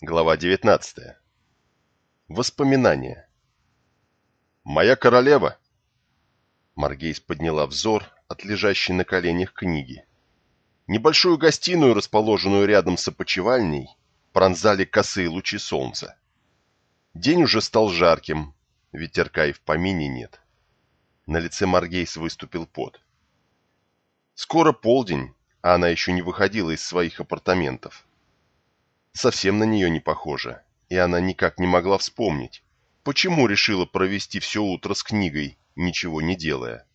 Глава 19. Воспоминания. «Моя королева!» Маргейс подняла взор от лежащей на коленях книги. Небольшую гостиную, расположенную рядом с опочивальней, пронзали косые лучи солнца. День уже стал жарким, ветерка и в помине нет. На лице Маргейс выступил пот. Скоро полдень, а она еще не выходила из своих апартаментов. Совсем на нее не похоже, и она никак не могла вспомнить, почему решила провести все утро с книгой, ничего не делая.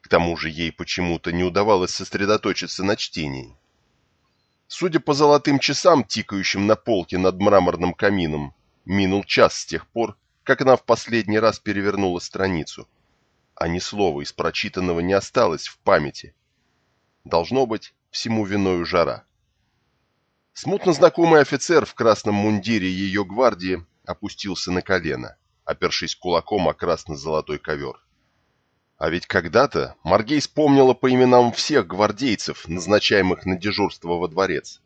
К тому же ей почему-то не удавалось сосредоточиться на чтении. Судя по золотым часам, тикающим на полке над мраморным камином, минул час с тех пор, как она в последний раз перевернула страницу, а ни слова из прочитанного не осталось в памяти, Должно быть, всему виною жара. Смутно знакомый офицер в красном мундире ее гвардии опустился на колено, опершись кулаком о красно-золотой ковер. А ведь когда-то Маргей вспомнила по именам всех гвардейцев, назначаемых на дежурство во дворец.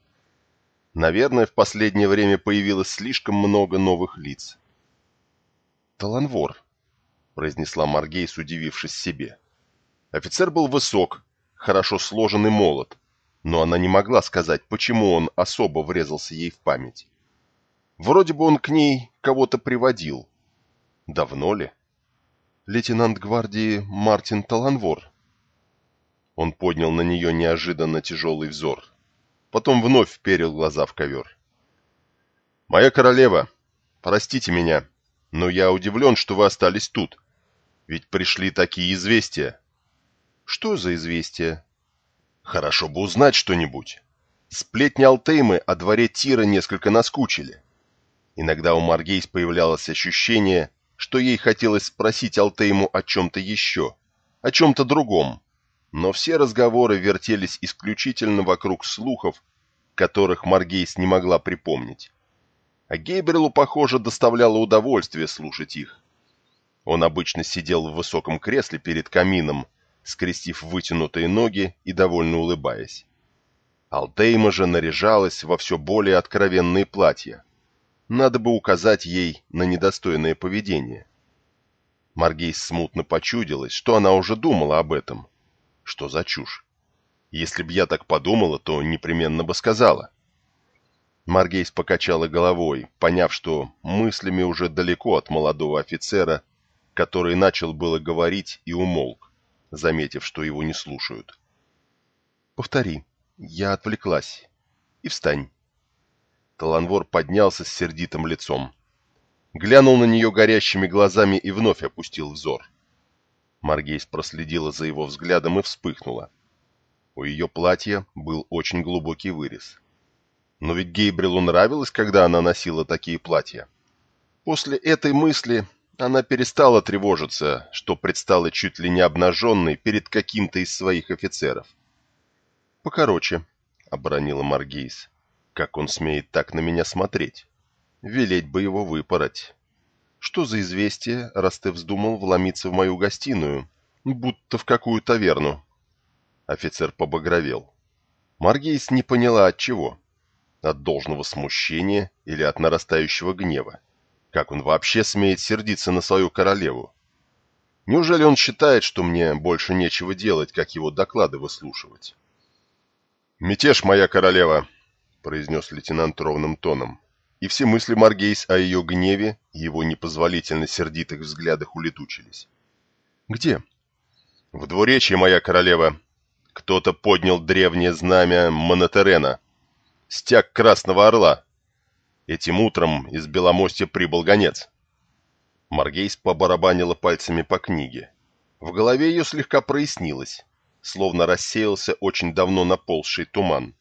Наверное, в последнее время появилось слишком много новых лиц. «Таланвор», — произнесла Маргейс, удивившись себе. Офицер был высок, хорошо сложенный молот, но она не могла сказать, почему он особо врезался ей в память. Вроде бы он к ней кого-то приводил. Давно ли? Лейтенант гвардии Мартин Таланвор. Он поднял на нее неожиданно тяжелый взор. Потом вновь вперил глаза в ковер. «Моя королева, простите меня, но я удивлен, что вы остались тут. Ведь пришли такие известия. Что за известие? Хорошо бы узнать что-нибудь. Сплетни Алтеймы о дворе Тира несколько наскучили. Иногда у Маргейс появлялось ощущение, что ей хотелось спросить Алтейму о чем-то еще, о чем-то другом, но все разговоры вертелись исключительно вокруг слухов, которых Маргейс не могла припомнить. А Гейбрилу, похоже, доставляло удовольствие слушать их. Он обычно сидел в высоком кресле перед камином, скрестив вытянутые ноги и довольно улыбаясь. Алтейма же наряжалась во все более откровенные платья. Надо бы указать ей на недостойное поведение. Маргейс смутно почудилась, что она уже думала об этом. Что за чушь? Если б я так подумала, то непременно бы сказала. Маргейс покачала головой, поняв, что мыслями уже далеко от молодого офицера, который начал было говорить и умолк заметив, что его не слушают. «Повтори. Я отвлеклась. И встань». Таланвор поднялся с сердитым лицом. Глянул на нее горящими глазами и вновь опустил взор. Маргейс проследила за его взглядом и вспыхнула. У ее платья был очень глубокий вырез. Но ведь Гейбрилу нравилось, когда она носила такие платья. После этой мысли она перестала тревожиться, что предстала чуть ли не обнаженной перед каким-то из своих офицеров. «Покороче», — оборонила Маргейс. «Как он смеет так на меня смотреть? Велеть бы его выпороть. Что за известие, раз ты вздумал вломиться в мою гостиную, будто в какую таверну?» Офицер побагровел. Маргейс не поняла от чего. От должного смущения или от нарастающего гнева. Как он вообще смеет сердиться на свою королеву? Неужели он считает, что мне больше нечего делать, как его доклады выслушивать? «Мятеж, моя королева!» — произнес лейтенант ровным тоном. И все мысли Маргейс о ее гневе и его непозволительно сердитых взглядах улетучились. «Где?» «В двуречье, моя королева. Кто-то поднял древнее знамя Монотерена. Стяг Красного Орла. Этим утром из Беломостя прибыл гонец. Маргейс побарабанила пальцами по книге. В голове ее слегка прояснилось, словно рассеялся очень давно наползший туман.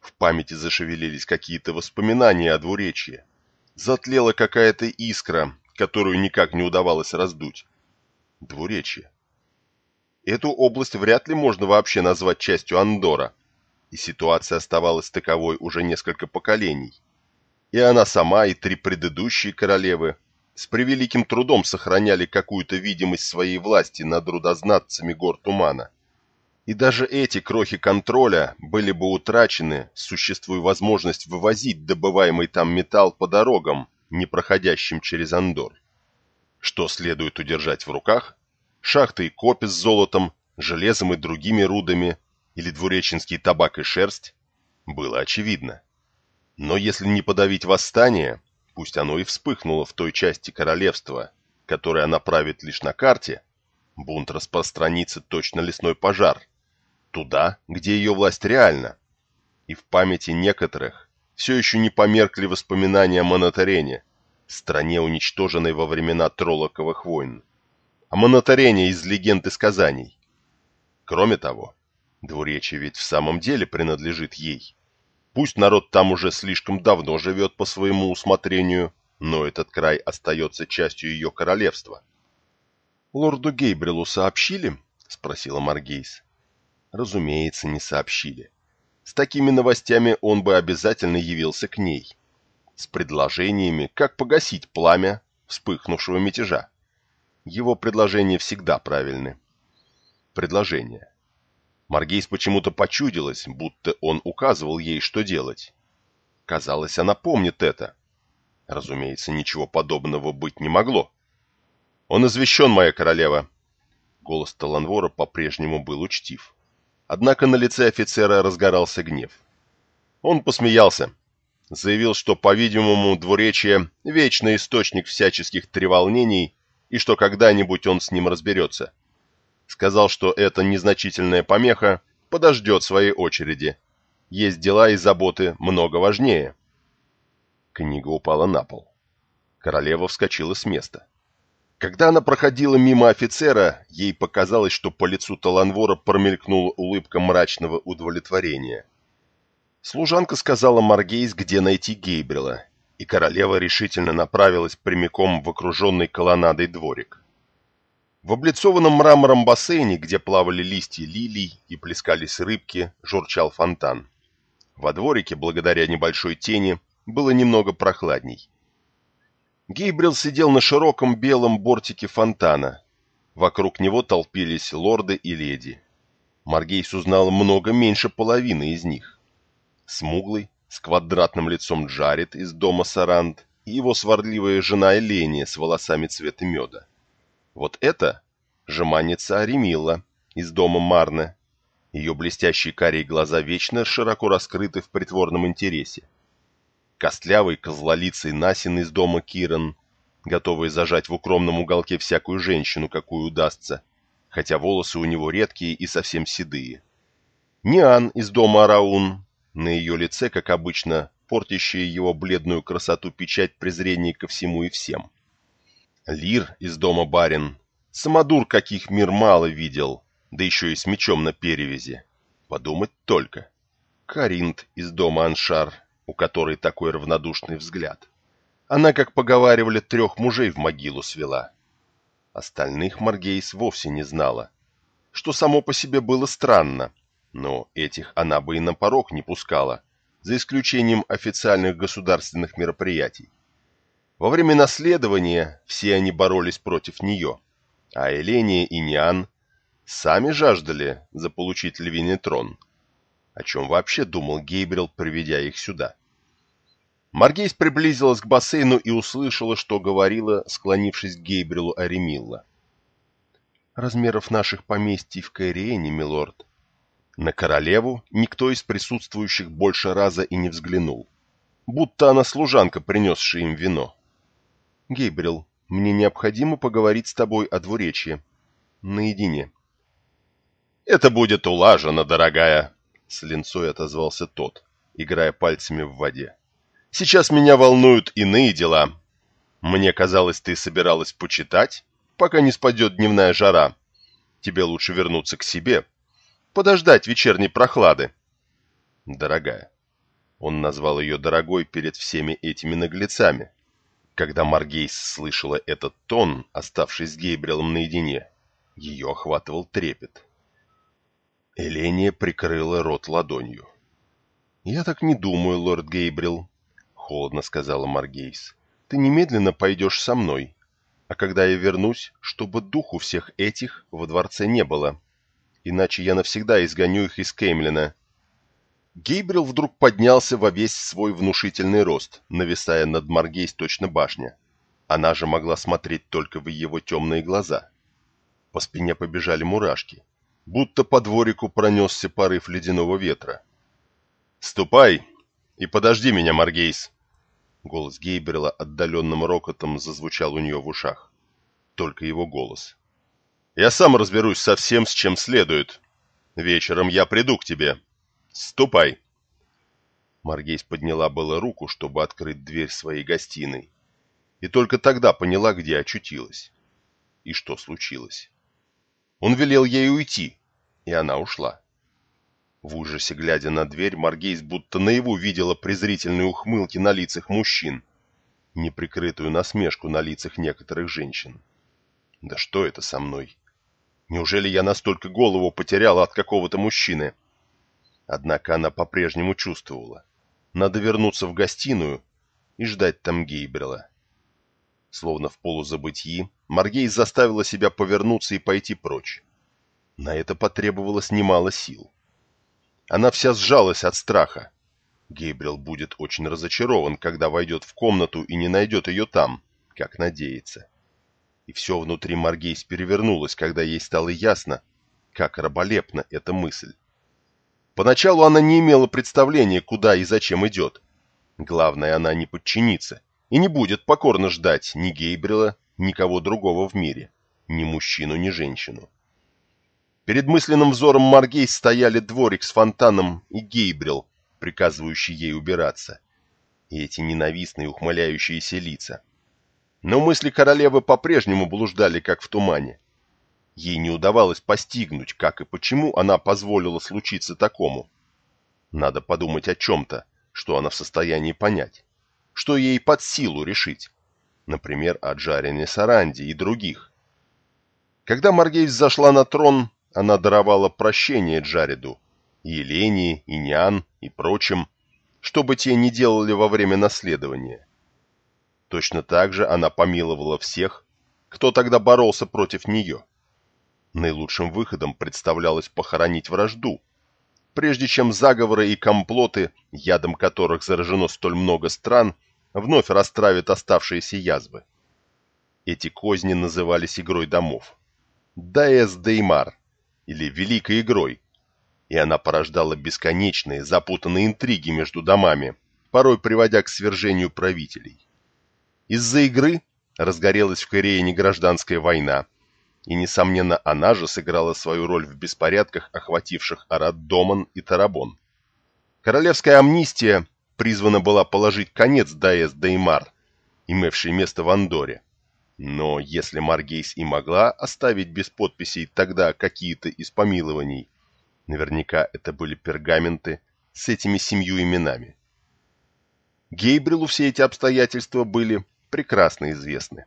В памяти зашевелились какие-то воспоминания о двуречье. Затлела какая-то искра, которую никак не удавалось раздуть. Двуречье. Эту область вряд ли можно вообще назвать частью Андора, и ситуация оставалась таковой уже несколько поколений и она сама, и три предыдущие королевы с превеликим трудом сохраняли какую-то видимость своей власти над рудознатцами гор тумана. И даже эти крохи контроля были бы утрачены, существуя возможность вывозить добываемый там металл по дорогам, не проходящим через Андор. Что следует удержать в руках? Шахты и копи с золотом, железом и другими рудами, или двуреченский табак и шерсть? Было очевидно. Но если не подавить восстание, пусть оно и вспыхнуло в той части королевства, которая она правит лишь на карте, бунт распространится точно лесной пожар, туда, где ее власть реальна. И в памяти некоторых все еще не померкли воспоминания о Монотарене, стране, уничтоженной во времена Троллоковых войн. О Монотарене из легенд и сказаний. Кроме того, двуречие ведь в самом деле принадлежит ей. Пусть народ там уже слишком давно живет по своему усмотрению, но этот край остается частью ее королевства. «Лорду Гейбрилу сообщили?» — спросила Маргейс. Разумеется, не сообщили. С такими новостями он бы обязательно явился к ней. С предложениями, как погасить пламя вспыхнувшего мятежа. Его предложения всегда правильны. Предложение. Маргейс почему-то почудилась, будто он указывал ей, что делать. Казалось, она помнит это. Разумеется, ничего подобного быть не могло. «Он извещен, моя королева!» Голос Таланвора по-прежнему был учтив. Однако на лице офицера разгорался гнев. Он посмеялся. Заявил, что, по-видимому, двуречие – вечный источник всяческих треволнений, и что когда-нибудь он с ним разберется. Сказал, что эта незначительная помеха подождет своей очереди. Есть дела и заботы много важнее. Книга упала на пол. Королева вскочила с места. Когда она проходила мимо офицера, ей показалось, что по лицу Таланвора промелькнула улыбка мрачного удовлетворения. Служанка сказала Маргейс, где найти Гейбрила, и королева решительно направилась прямиком в окруженный колоннадой дворик. В облицованном мрамором бассейне, где плавали листья лилий и плескались рыбки, журчал фонтан. Во дворике, благодаря небольшой тени, было немного прохладней. Гейбрил сидел на широком белом бортике фонтана. Вокруг него толпились лорды и леди. Маргейс узнал много меньше половины из них. Смуглый, с квадратным лицом Джаред из дома Саранд и его сварливая жена Эления с волосами цвета меда. Вот это жеманница Аремилла из дома Марне. Ее блестящие карие глаза вечно широко раскрыты в притворном интересе костлявый козлолицый Насин из дома Киран, готовый зажать в укромном уголке всякую женщину, какую удастся, хотя волосы у него редкие и совсем седые. Ниан из дома Араун, на ее лице, как обычно, портящая его бледную красоту печать презрения ко всему и всем. Лир из дома Барин, самодур, каких мир мало видел, да еще и с мечом на перевязи. Подумать только. Каринт из дома Аншар, у которой такой равнодушный взгляд. Она, как поговаривали, трех мужей в могилу свела. Остальных Маргейс вовсе не знала, что само по себе было странно, но этих она бы и на порог не пускала, за исключением официальных государственных мероприятий. Во время наследования все они боролись против нее, а Эления и Ниан сами жаждали заполучить львиный трон. О чем вообще думал Гейбрил, приведя их сюда? Маргейс приблизилась к бассейну и услышала, что говорила, склонившись к Гейбрилу Аремилла. «Размеров наших поместий в Кайриене, милорд». На королеву никто из присутствующих больше раза и не взглянул, будто она служанка, принесшая им вино. «Гейбрил, мне необходимо поговорить с тобой о двуречье. Наедине». «Это будет улажено, дорогая», — с линцой отозвался тот, играя пальцами в воде. Сейчас меня волнуют иные дела. Мне казалось, ты собиралась почитать, пока не спадет дневная жара. Тебе лучше вернуться к себе, подождать вечерней прохлады. Дорогая. Он назвал ее дорогой перед всеми этими наглецами. Когда Маргейс слышала этот тон, оставшись с Гейбрилом наедине, ее охватывал трепет. Эления прикрыла рот ладонью. «Я так не думаю, лорд Гейбрил холодно сказала Маргейс. «Ты немедленно пойдешь со мной. А когда я вернусь, чтобы духу всех этих во дворце не было. иначе я навсегда изгоню их из Кеймлина. Гейбрил вдруг поднялся во весь свой внушительный рост, нависая над Маргейс точно башня. Она же могла смотреть только в его темные глаза. По спине побежали мурашки, будто по дворику пронесся порыв ледяного ветра. «Ступай и подожди меня, Маргейс!» Голос Гейбрила отдаленным рокотом зазвучал у нее в ушах. Только его голос. «Я сам разберусь со всем, с чем следует. Вечером я приду к тебе. Ступай!» Маргейс подняла было руку, чтобы открыть дверь своей гостиной, и только тогда поняла, где очутилась и что случилось. Он велел ей уйти, и она ушла. В ужасе, глядя на дверь, Маргейс будто наяву видела презрительные ухмылки на лицах мужчин, неприкрытую насмешку на лицах некоторых женщин. Да что это со мной? Неужели я настолько голову потеряла от какого-то мужчины? Однако она по-прежнему чувствовала. Надо вернуться в гостиную и ждать там Гейбрила. Словно в полузабытии, Маргейс заставила себя повернуться и пойти прочь. На это потребовалось немало сил. Она вся сжалась от страха. Гейбрил будет очень разочарован, когда войдет в комнату и не найдет ее там, как надеется. И все внутри Маргейс перевернулось, когда ей стало ясно, как раболепна эта мысль. Поначалу она не имела представления, куда и зачем идет. Главное, она не подчинится и не будет покорно ждать ни Гейбрила, ни кого другого в мире, ни мужчину, ни женщину. Перед мысленным взором Маргей стояли дворик с фонтаном и Гейбрил, приказывающий ей убираться, и эти ненавистные ухмыляющиеся лица. Но мысли королевы по-прежнему блуждали, как в тумане. Ей не удавалось постигнуть, как и почему она позволила случиться такому. Надо подумать о чем-то, что она в состоянии понять что ей под силу решить. Например, о Джарине Саранде и других. Когда Маргейс зашла на трон, она даровала прощение Джареду, и Елене, и Ниан, и прочим, чтобы те не делали во время наследования. Точно так же она помиловала всех, кто тогда боролся против нее. Наилучшим выходом представлялось похоронить вражду, прежде чем заговоры и комплоты, ядом которых заражено столь много стран, вновь расстравит оставшиеся язвы. Эти козни назывались игрой домов. Даэс Деймар, или Великой игрой, и она порождала бесконечные запутанные интриги между домами, порой приводя к свержению правителей. Из-за игры разгорелась в Корее не гражданская война, и, несомненно, она же сыграла свою роль в беспорядках, охвативших Арат-Доман и Тарабон. Королевская амнистия призвана была положить конец Даэс Деймар, имевшей место в Андоре. Но если Маргейс и могла оставить без подписей тогда какие-то из помилований, наверняка это были пергаменты с этими семью именами. Гейбрилу все эти обстоятельства были прекрасно известны.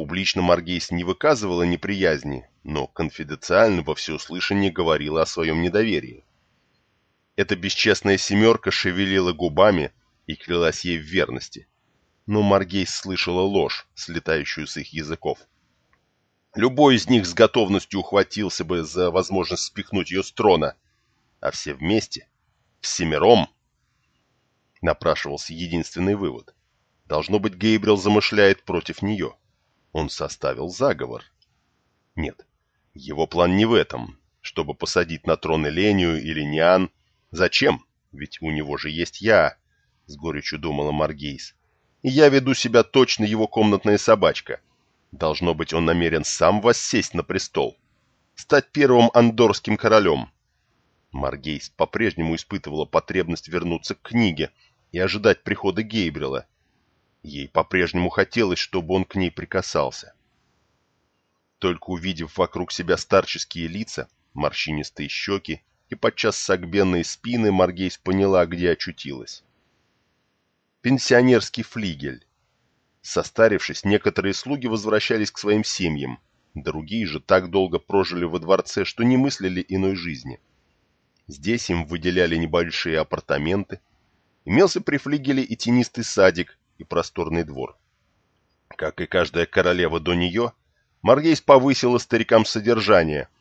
Публично Маргейс не выказывала неприязни, но конфиденциально во всеуслышание говорила о своем недоверии. Эта бесчестная семерка шевелила губами и клялась ей в верности. Но Маргейс слышала ложь, слетающую с их языков. Любой из них с готовностью ухватился бы за возможность спихнуть ее с трона, а все вместе, всемиром, напрашивался единственный вывод. Должно быть, Гейбрил замышляет против нее. Он составил заговор. Нет, его план не в этом, чтобы посадить на трон Элению или Ниан Зачем? Ведь у него же есть я, с горечью думала Маргейс. И я веду себя точно его комнатная собачка. Должно быть, он намерен сам воссесть на престол. Стать первым андорским королем. Маргейс по-прежнему испытывала потребность вернуться к книге и ожидать прихода Гейбрила. Ей по-прежнему хотелось, чтобы он к ней прикасался. Только увидев вокруг себя старческие лица, морщинистые щеки и подчас согбенной спины Маргейс поняла, где очутилась. Пенсионерский флигель. Состарившись, некоторые слуги возвращались к своим семьям, другие же так долго прожили во дворце, что не мыслили иной жизни. Здесь им выделяли небольшие апартаменты, имелся при флигеле и тенистый садик, и просторный двор. Как и каждая королева до нее, Маргейс повысила старикам содержание –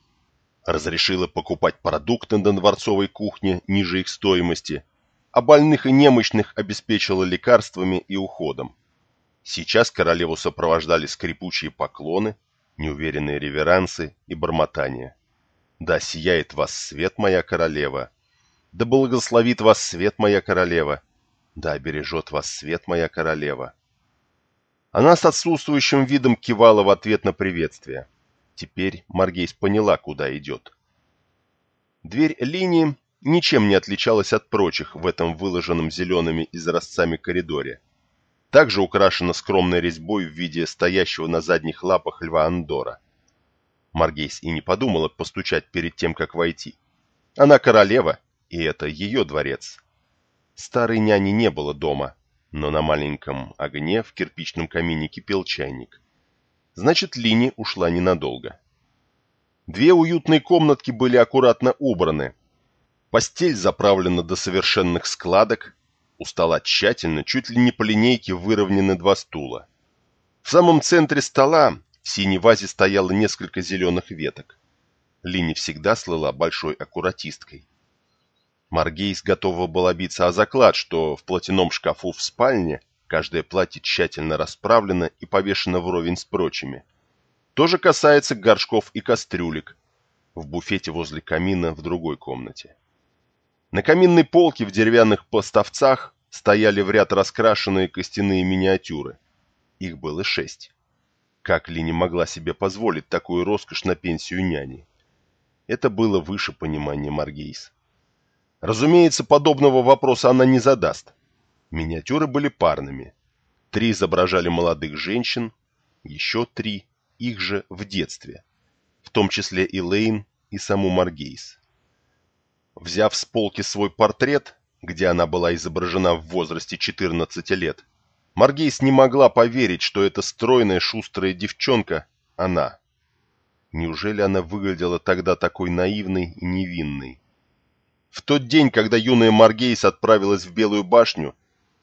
разрешила покупать продукты на дворцовой кухне ниже их стоимости, а больных и немощных обеспечила лекарствами и уходом. Сейчас королеву сопровождали скрипучие поклоны, неуверенные реверансы и бормотания. «Да сияет вас свет, моя королева! Да благословит вас свет, моя королева! Да бережет вас свет, моя королева!» Она с отсутствующим видом кивала в ответ на приветствие. Теперь Маргейс поняла, куда идет. Дверь линии ничем не отличалась от прочих в этом выложенном зелеными изразцами коридоре. Также украшена скромной резьбой в виде стоящего на задних лапах льва Андора. Маргейс и не подумала постучать перед тем, как войти. Она королева, и это ее дворец. Старой няни не было дома, но на маленьком огне в кирпичном камине кипел чайник. Значит, Лини ушла ненадолго. Две уютные комнатки были аккуратно убраны. Постель заправлена до совершенных складок, у стола тщательно, чуть ли не по линейке выровнены два стула. В самом центре стола в синей вазе стояло несколько зеленых веток. Лини всегда слыла большой аккуратисткой. Маргейс готова была биться о заклад, что в платяном шкафу в спальне каждое платье тщательно расправлено и повешено вровень с прочими. То же касается горшков и кастрюлек в буфете возле камина в другой комнате. На каминной полке в деревянных поставцах стояли в ряд раскрашенные костяные миниатюры. Их было шесть. Как Ли не могла себе позволить такую роскошь на пенсию няни? Это было выше понимания Маргейс. Разумеется, подобного вопроса она не задаст. Миниатюры были парными. Три изображали молодых женщин, еще три – их же в детстве, в том числе и Лейн, и саму Маргейс. Взяв с полки свой портрет, где она была изображена в возрасте 14 лет, Маргейс не могла поверить, что эта стройная шустрая девчонка – она. Неужели она выглядела тогда такой наивной и невинной? В тот день, когда юная Маргейс отправилась в Белую башню,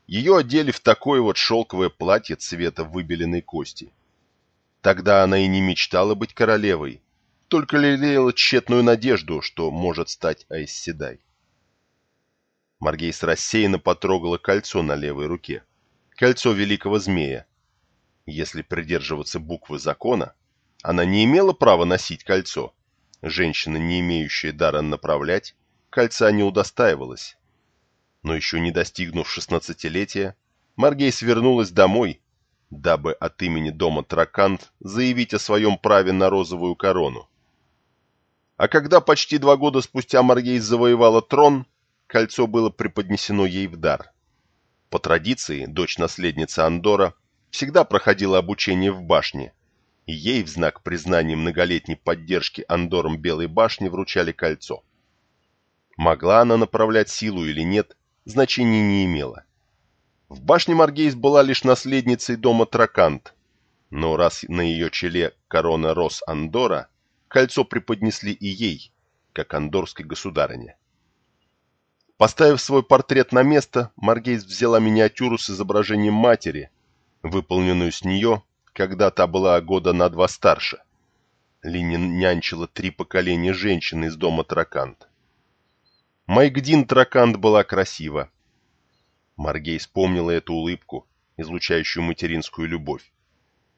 ее одели в такое вот шелковое платье цвета выбеленной кости. Тогда она и не мечтала быть королевой, только лелеяла тщетную надежду, что может стать Айсседай. Маргейс рассеянно потрогала кольцо на левой руке. Кольцо великого змея. Если придерживаться буквы закона, она не имела права носить кольцо. Женщина, не имеющая дара направлять, кольца не удостаивалась. Но еще не достигнув шестнадцатилетия, Маргейс вернулась домой, дабы от имени дома Тракант заявить о своем праве на розовую корону. А когда почти два года спустя Маргейс завоевала трон, кольцо было преподнесено ей в дар. По традиции, дочь-наследница Андора всегда проходила обучение в башне, и ей в знак признания многолетней поддержки Андором Белой башни вручали кольцо. Могла она направлять силу или нет, значения не имело. В башне Маргейс была лишь наследницей дома Тракант, но раз на ее челе корона Рос Андора, кольцо преподнесли и ей, как андорской государыне. Поставив свой портрет на место, Маргейс взяла миниатюру с изображением матери, выполненную с нее, когда та была года на два старше. Линин нянчила три поколения женщин из дома Тракант. Майгдин Тракант была красива. Маргей вспомнила эту улыбку, излучающую материнскую любовь.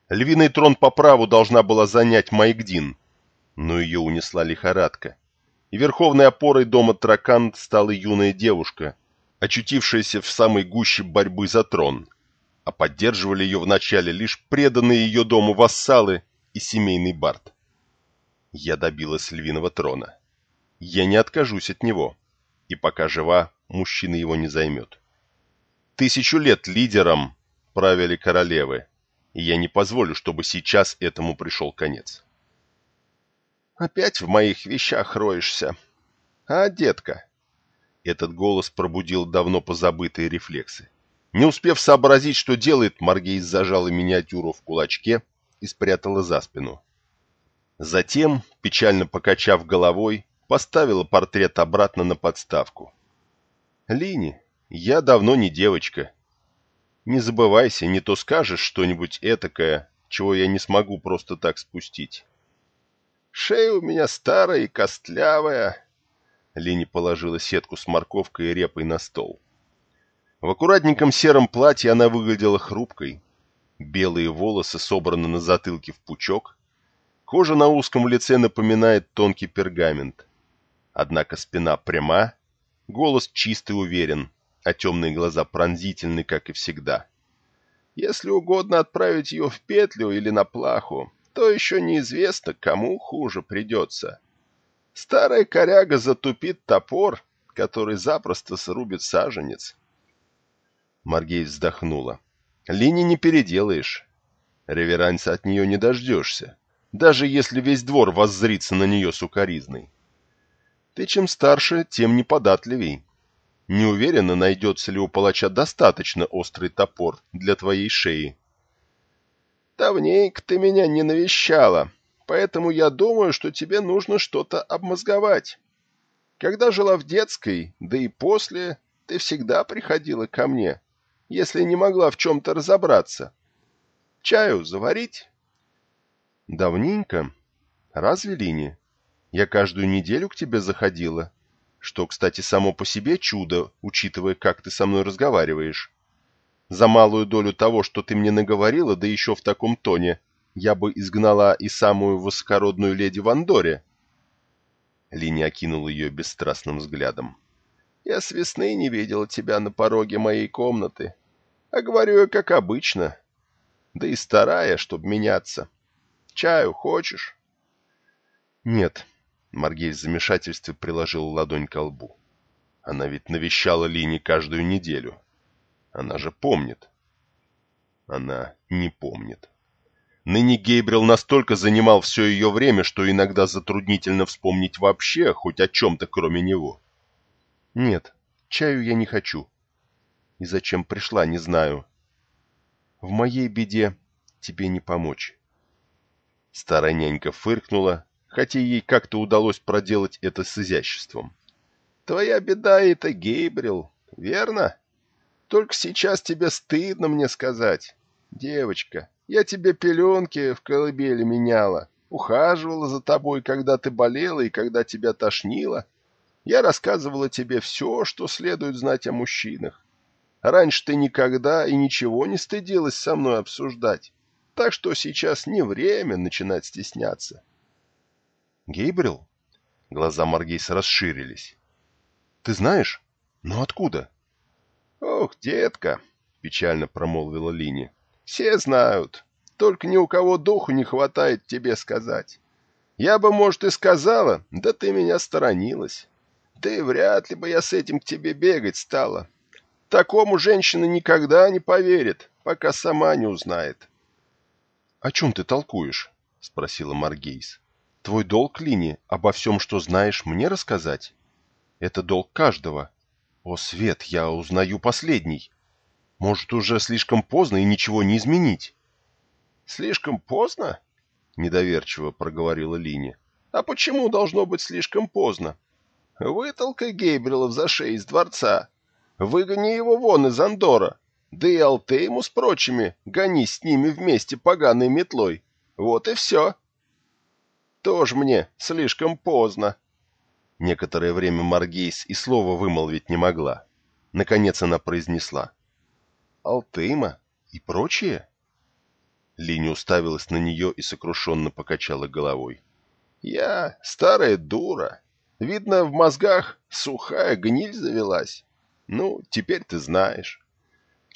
Львиный трон по праву должна была занять Майгдин, но ее унесла лихорадка, и верховной опорой дома Тракант стала юная девушка, очутившаяся в самой гуще борьбы за трон, а поддерживали ее вначале лишь преданные ее дому вассалы и семейный бард. Я добилась львиного трона. Я не откажусь от него и пока жива, мужчина его не займет. Тысячу лет лидером правили королевы, и я не позволю, чтобы сейчас этому пришел конец. «Опять в моих вещах роешься. А, детка?» Этот голос пробудил давно позабытые рефлексы. Не успев сообразить, что делает, Маргейс зажала миниатюру в кулачке и спрятала за спину. Затем, печально покачав головой, поставила портрет обратно на подставку. «Лини, я давно не девочка. Не забывайся, не то скажешь что-нибудь этакое, чего я не смогу просто так спустить». Шея у меня старая и костлявая. Лини положила сетку с морковкой и репой на стол. В аккуратненьком сером платье она выглядела хрупкой. Белые волосы собраны на затылке в пучок. Кожа на узком лице напоминает тонкий пергамент. Однако спина пряма, голос чистый и уверен, а темные глаза пронзительны, как и всегда. Если угодно отправить ее в петлю или на плаху, то еще неизвестно, кому хуже придется. Старая коряга затупит топор, который запросто срубит саженец. Маргей вздохнула. Лини не переделаешь. Реверанса от нее не дождешься, даже если весь двор воззрится на нее сукоризной. Ты чем старше, тем неподатливей. Не уверена, найдется ли у палача достаточно острый топор для твоей шеи. Давненько ты меня не навещала, поэтому я думаю, что тебе нужно что-то обмозговать. Когда жила в детской, да и после, ты всегда приходила ко мне, если не могла в чем-то разобраться. Чаю заварить? Давненько. Разве, Лини? Я каждую неделю к тебе заходила, что, кстати, само по себе чудо, учитывая, как ты со мной разговариваешь. За малую долю того, что ты мне наговорила, да еще в таком тоне, я бы изгнала и самую высокородную леди в Андоре. Линия окинула ее бесстрастным взглядом. Я с весны не видела тебя на пороге моей комнаты, а говорю я как обычно, да и старая, чтоб меняться. Чаю хочешь? Нет, Маргей в замешательстве приложил ладонь к лбу. Она ведь навещала Лини каждую неделю. Она же помнит. Она не помнит. Ныне Гейбрил настолько занимал все ее время, что иногда затруднительно вспомнить вообще хоть о чем-то, кроме него. Нет, чаю я не хочу. И зачем пришла, не знаю. В моей беде тебе не помочь. Старая нянька фыркнула, хотя ей как-то удалось проделать это с изяществом. «Твоя беда — это Гейбрил, верно? Только сейчас тебе стыдно мне сказать. Девочка, я тебе пеленки в колыбели меняла, ухаживала за тобой, когда ты болела и когда тебя тошнило. Я рассказывала тебе все, что следует знать о мужчинах. Раньше ты никогда и ничего не стыдилась со мной обсуждать, так что сейчас не время начинать стесняться. Гейбрил? Глаза Маргейса расширились. Ты знаешь? Но откуда? Ох, детка, печально промолвила Лини. Все знают. Только ни у кого духу не хватает тебе сказать. Я бы, может, и сказала, да ты меня сторонилась. Да и вряд ли бы я с этим к тебе бегать стала. Такому женщина никогда не поверит, пока сама не узнает. — О чем ты толкуешь? — спросила Маргейс. Твой долг, Лини, обо всем, что знаешь, мне рассказать? Это долг каждого. О, Свет, я узнаю последний. Может, уже слишком поздно и ничего не изменить? Слишком поздно? Недоверчиво проговорила Лини. А почему должно быть слишком поздно? Вытолкай Гейбрила за шею из дворца. Выгони его вон из Андора. Да и Алтейму с прочими гони с ними вместе поганой метлой. Вот и все. Тоже мне слишком поздно. Некоторое время Маргейс и слова вымолвить не могла. Наконец она произнесла. «Алтыма и прочие?» Линя уставилась на нее и сокрушенно покачала головой. «Я старая дура. Видно, в мозгах сухая гниль завелась. Ну, теперь ты знаешь.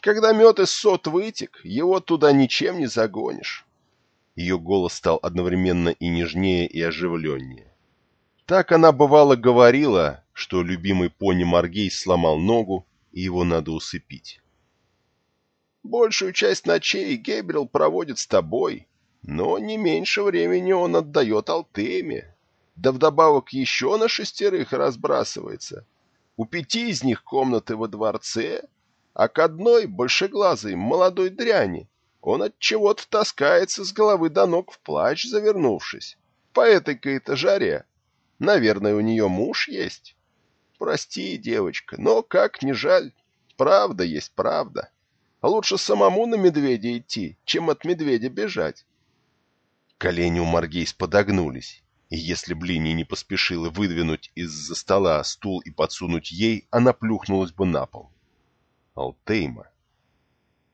Когда мед из сот вытек, его туда ничем не загонишь. Ее голос стал одновременно и нежнее, и оживленнее. Так она бывало говорила, что любимый пони Маргей сломал ногу, и его надо усыпить. «Большую часть ночей Гейбрил проводит с тобой, но не меньше времени он отдает Алтеме, да вдобавок еще на шестерых разбрасывается. У пяти из них комнаты во дворце, а к одной большеглазой молодой дряни он от чего-то таскается с головы до ног в плащ, завернувшись. По этой-ка жаре. Наверное, у нее муж есть. Прости, девочка, но как не жаль. Правда есть правда. Лучше самому на медведя идти, чем от медведя бежать. Колени у Маргейс подогнулись, И если б Линия не поспешила выдвинуть из-за стола стул и подсунуть ей, она плюхнулась бы на пол. Алтейма.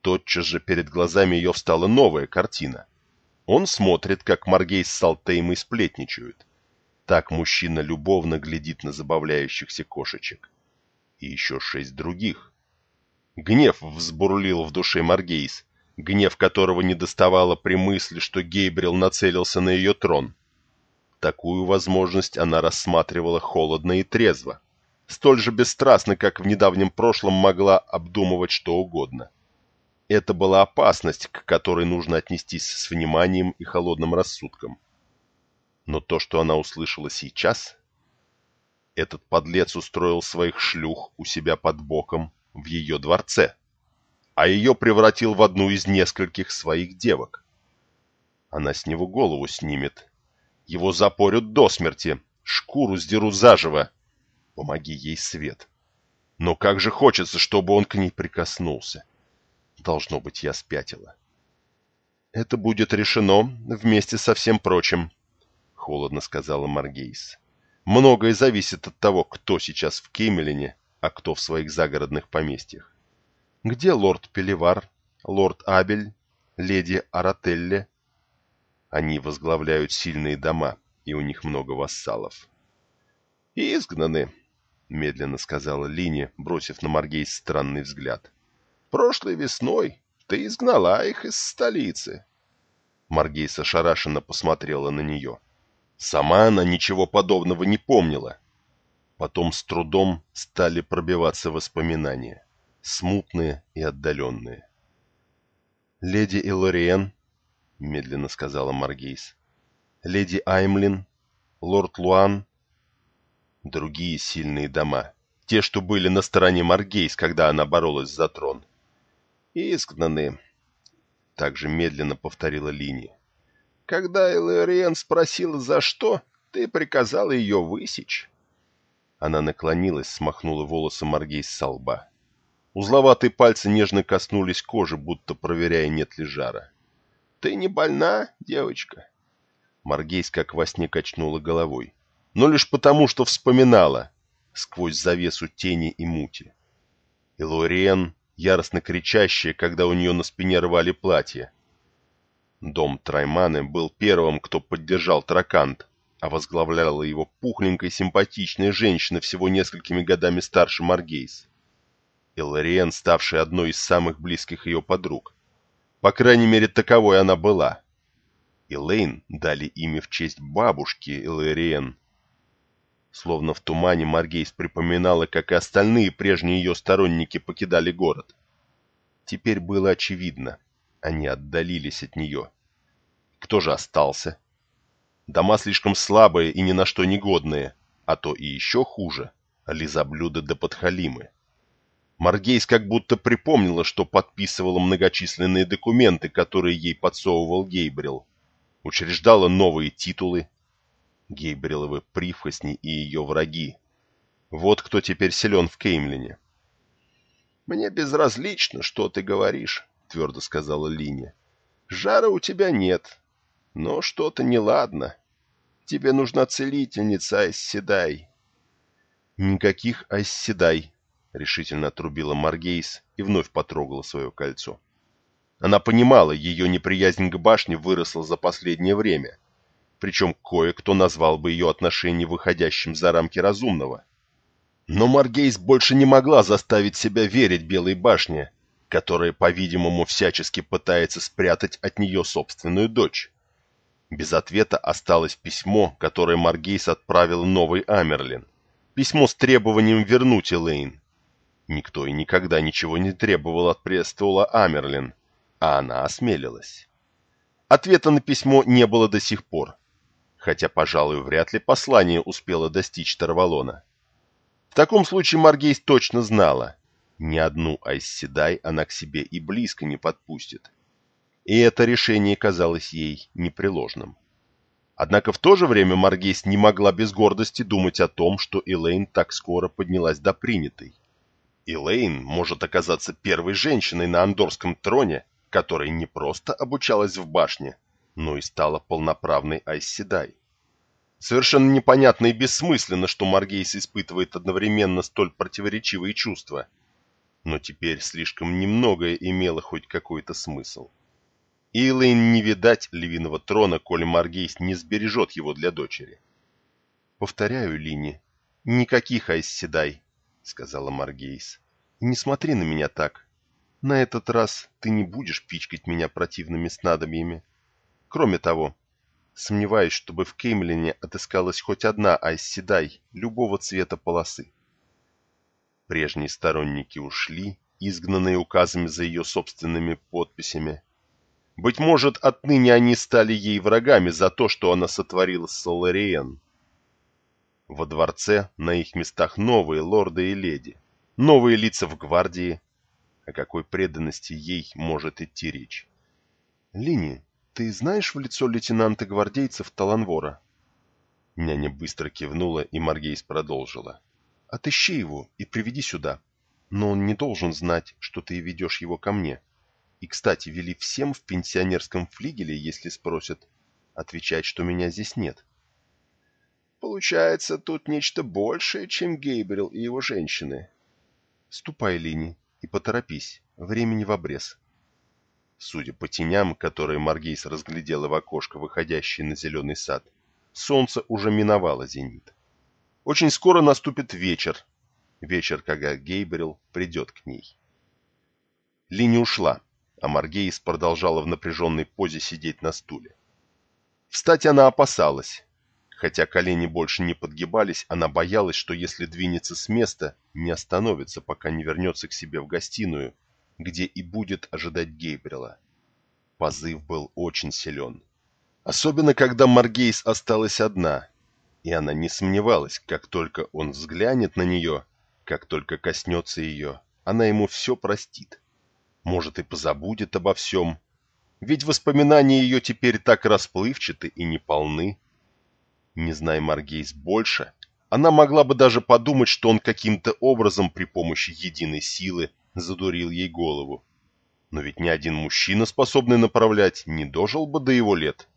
Тотчас же перед глазами ее встала новая картина. Он смотрит, как Маргей с Алтеймой сплетничают. Так мужчина любовно глядит на забавляющихся кошечек. И еще шесть других. Гнев взбурлил в душе Маргейс, гнев которого не доставало при мысли, что Гейбрил нацелился на ее трон. Такую возможность она рассматривала холодно и трезво, столь же бесстрастно, как в недавнем прошлом могла обдумывать что угодно. Это была опасность, к которой нужно отнестись с вниманием и холодным рассудком. Но то, что она услышала сейчас... Этот подлец устроил своих шлюх у себя под боком в ее дворце, а ее превратил в одну из нескольких своих девок. Она с него голову снимет, его запорют до смерти, шкуру сдерут заживо. Помоги ей, Свет. Но как же хочется, чтобы он к ней прикоснулся. Должно быть, я спятила. Это будет решено вместе со всем прочим, холодно сказала Маргейс. Многое зависит от того, кто сейчас в Кемелине, а кто в своих загородных поместьях. Где лорд Пелевар, лорд Абель, леди Арателле? Они возглавляют сильные дома, и у них много вассалов. «Изгнаны», — медленно сказала Линия, бросив на Маргейс странный взгляд. «Прошлой весной ты изгнала их из столицы». Маргейс ошарашенно посмотрела на нее. Сама она ничего подобного не помнила. Потом с трудом стали пробиваться воспоминания, смутные и отдаленные. Леди Илориен, медленно сказала Маргейс, леди Аймлин, лорд Луан, другие сильные дома, те, что были на стороне Маргейс, когда она боролась за трон. «Изгнаны», — также медленно повторила Линия. Когда Элэриен спросила, за что, ты приказала ее высечь. Она наклонилась, смахнула волосы Маргейс со лба. Узловатые пальцы нежно коснулись кожи, будто проверяя, нет ли жара. «Ты не больна, девочка?» Маргейс как во сне качнула головой. Но лишь потому, что вспоминала, сквозь завесу тени и мути. Элориен, яростно кричащая, когда у нее на спине рвали платье, Дом Трайманы был первым, кто поддержал Тракант, а возглавляла его пухленькая симпатичная женщина всего несколькими годами старше Маргейс. Элариен, ставшая одной из самых близких ее подруг. По крайней мере, таковой она была. Элейн дали имя в честь бабушки Элариен. Словно в тумане Маргейс припоминала, как и остальные прежние ее сторонники покидали город. Теперь было очевидно — они отдалились от нее. Кто же остался? Дома слишком слабые и ни на что негодные, а то и еще хуже — лизоблюды да подхалимы. Маргейс как будто припомнила, что подписывала многочисленные документы, которые ей подсовывал Гейбрил. Учреждала новые титулы. Гейбриловы прихвостни и ее враги. Вот кто теперь силен в Кеймлине. «Мне безразлично, что ты говоришь», — твердо сказала Линя. «Жара у тебя нет, но что-то неладно. Тебе нужна целительница Айсседай». «Никаких Айсседай», — решительно отрубила Маргейс и вновь потрогала свое кольцо. Она понимала, ее неприязнь к башне выросла за последнее время, причем кое-кто назвал бы ее отношение выходящим за рамки разумного. Но Маргейс больше не могла заставить себя верить Белой башне, которая, по-видимому, всячески пытается спрятать от нее собственную дочь. Без ответа осталось письмо, которое Маргейс отправил новый Амерлин. Письмо с требованием вернуть Элейн. Никто и никогда ничего не требовал от престола Амерлин, а она осмелилась. Ответа на письмо не было до сих пор, хотя, пожалуй, вряд ли послание успело достичь Тарвалона. В таком случае Маргейс точно знала, ни одну Айсседай она к себе и близко не подпустит. И это решение казалось ей непреложным. Однако в то же время Маргейс не могла без гордости думать о том, что Элейн так скоро поднялась до принятой. Элейн может оказаться первой женщиной на андорском троне, которая не просто обучалась в башне, но и стала полноправной Айсседай. Совершенно непонятно и бессмысленно, что Маргейс испытывает одновременно столь противоречивые чувства. Но теперь слишком немногое имело хоть какой-то смысл. Эйлэйн не видать львиного трона, коли Маргейс не сбережет его для дочери. «Повторяю, Лини, никаких Айсседай», — сказала Маргейс. «Не смотри на меня так. На этот раз ты не будешь пичкать меня противными снадобьями. Кроме того, сомневаюсь, чтобы в Кеймлине отыскалась хоть одна Айсседай любого цвета полосы». Прежние сторонники ушли, изгнанные указами за ее собственными подписями, быть может, отныне они стали ей врагами за то, что она сотворила с Солариен. Во дворце на их местах новые лорды и леди, новые лица в гвардии. О какой преданности ей может идти речь? Лини, ты знаешь в лицо лейтенанта гвардейцев Таланвора? Няня быстро кивнула, и Маргейс продолжила. Отыщи его и приведи сюда. Но он не должен знать, что ты ведешь его ко мне. И, кстати, вели всем в пенсионерском флигеле, если спросят, отвечать, что меня здесь нет. Получается, тут нечто большее, чем Гейбрил и его женщины. Ступай, Лини, и поторопись, времени в обрез. Судя по теням, которые Маргейс разглядела в окошко, выходящее на зеленый сад, солнце уже миновало зенит. Очень скоро наступит вечер, вечер, когда Гейбрил придет к ней. Лини ушла, а Маргейс продолжала в напряженной позе сидеть на стуле. Встать она опасалась. Хотя колени больше не подгибались, она боялась, что если двинется с места, не остановится, пока не вернется к себе в гостиную, где и будет ожидать Гейбрила. Позыв был очень силен. Особенно, когда Маргейс осталась одна, и она не сомневалась, как только он взглянет на нее, как только коснется ее, она ему все простит может и позабудет обо всем. Ведь воспоминания ее теперь так расплывчаты и неполны. Не зная Маргейс больше, она могла бы даже подумать, что он каким-то образом при помощи единой силы задурил ей голову. Но ведь ни один мужчина, способный направлять, не дожил бы до его лет.